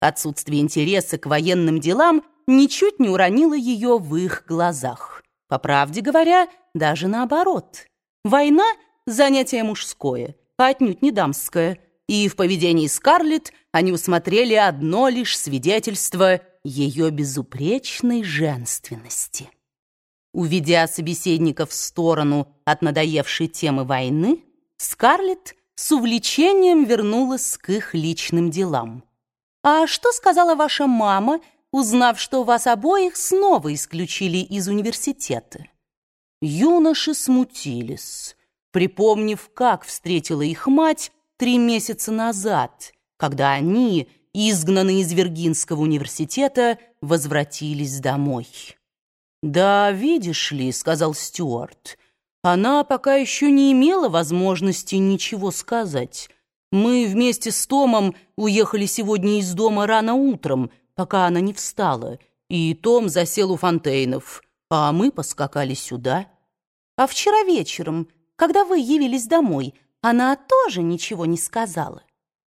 Отсутствие интереса к военным делам ничуть не уронило ее в их глазах. По правде говоря, даже наоборот. Война — занятие мужское, а отнюдь не дамское. И в поведении Скарлетт они усмотрели одно лишь свидетельство ее безупречной женственности. Уведя собеседника в сторону от надоевшей темы войны, Скарлетт с увлечением вернулась к их личным делам. «А что сказала ваша мама, узнав, что вас обоих снова исключили из университета?» Юноши смутились, припомнив, как встретила их мать три месяца назад, когда они, изгнанные из Виргинского университета, возвратились домой. «Да, видишь ли», — сказал Стюарт, — «она пока еще не имела возможности ничего сказать». Мы вместе с Томом уехали сегодня из дома рано утром, пока она не встала, и Том засел у Фонтейнов, а мы поскакали сюда. А вчера вечером, когда вы явились домой, она тоже ничего не сказала.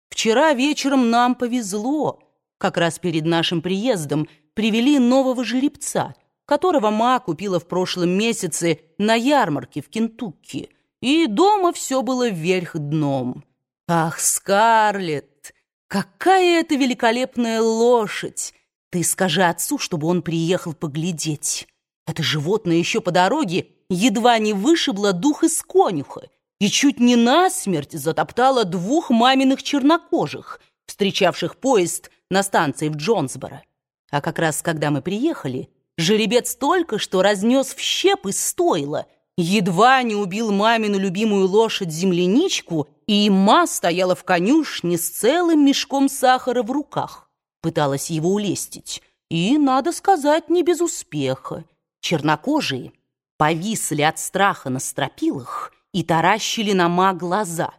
Вчера вечером нам повезло. Как раз перед нашим приездом привели нового жеребца, которого ма купила в прошлом месяце на ярмарке в Кентукки, и дома все было вверх дном. «Ах, Скарлетт, какая это великолепная лошадь! Ты скажи отцу, чтобы он приехал поглядеть. Это животное еще по дороге едва не вышибло дух из конюха и чуть не насмерть затоптало двух маминых чернокожих, встречавших поезд на станции в Джонсборо. А как раз когда мы приехали, жеребец только что разнес в щепы стойла — едва не убил мамину любимую лошадь-земляничку, и ма стояла в конюшне с целым мешком сахара в руках. Пыталась его улестить, и, надо сказать, не без успеха. Чернокожие повисли от страха на стропилах и таращили на ма глаза,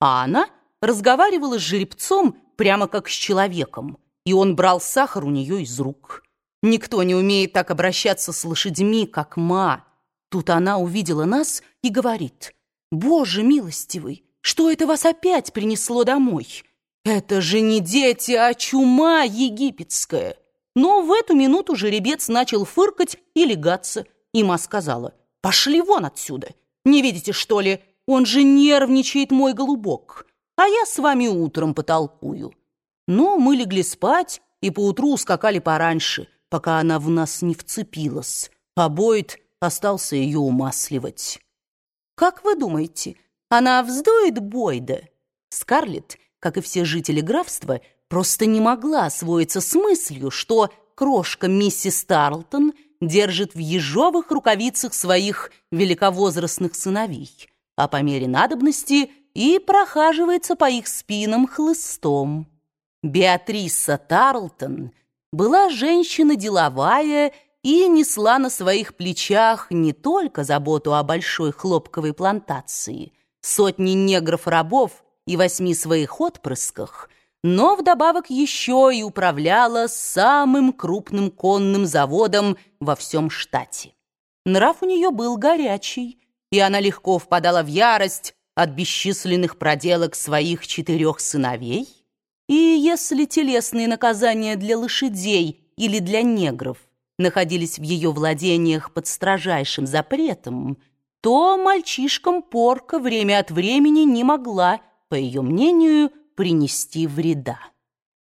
а она разговаривала с жеребцом прямо как с человеком, и он брал сахар у нее из рук. Никто не умеет так обращаться с лошадьми, как ма, Тут она увидела нас и говорит, «Боже милостивый, что это вас опять принесло домой? Это же не дети, а чума египетская». Но в эту минуту жеребец начал фыркать и легаться, и ма сказала, «Пошли вон отсюда! Не видите, что ли? Он же нервничает, мой голубок, а я с вами утром потолкую». Но мы легли спать и поутру ускакали пораньше, пока она в нас не вцепилась. А Бойд остался ее умасливать. «Как вы думаете, она вздует Бойда?» Скарлетт, как и все жители графства, просто не могла освоиться с мыслью, что крошка миссис Тарлтон держит в ежовых рукавицах своих великовозрастных сыновей, а по мере надобности и прохаживается по их спинам хлыстом. Беатриса Тарлтон была женщина деловая и несла на своих плечах не только заботу о большой хлопковой плантации, сотни негров-рабов и восьми своих отпрысках, но вдобавок еще и управляла самым крупным конным заводом во всем штате. Нрав у нее был горячий, и она легко впадала в ярость от бесчисленных проделок своих четырех сыновей, и если телесные наказания для лошадей или для негров находились в ее владениях под строжайшим запретом, то мальчишкам порка время от времени не могла, по ее мнению, принести вреда.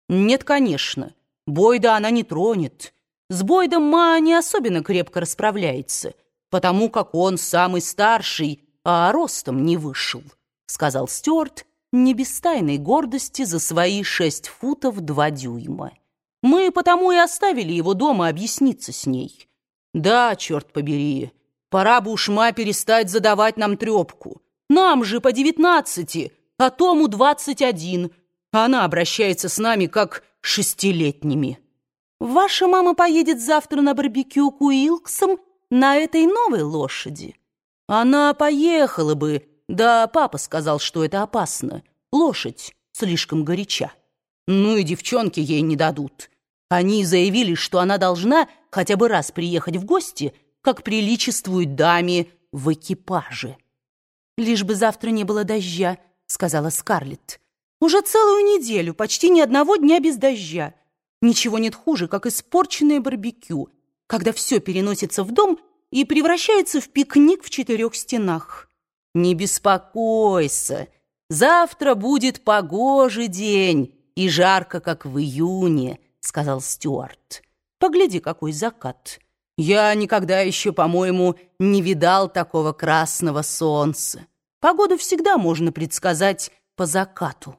Нет, конечно, Бойда она не тронет. С Бойдом Ма не особенно крепко расправляется, потому как он самый старший, а ростом не вышел, сказал Стюарт, не без тайной гордости за свои шесть футов два дюйма. Мы потому и оставили его дома объясниться с ней. Да, черт побери, пора бы уж ма перестать задавать нам трепку. Нам же по девятнадцати, а Тому двадцать один. Она обращается с нами как шестилетними. Ваша мама поедет завтра на барбекю к Уилксам на этой новой лошади. Она поехала бы, да папа сказал, что это опасно. Лошадь слишком горяча. Ну и девчонки ей не дадут. Они заявили, что она должна хотя бы раз приехать в гости, как приличествует даме в экипаже. «Лишь бы завтра не было дождя», — сказала Скарлетт. Уже целую неделю, почти ни одного дня без дождя. Ничего нет хуже, как испорченное барбекю, когда все переносится в дом и превращается в пикник в четырех стенах. Не беспокойся, завтра будет погожий день и жарко, как в июне, сказал Стюарт. Погляди, какой закат. Я никогда еще, по-моему, не видал такого красного солнца. Погоду всегда можно предсказать по закату.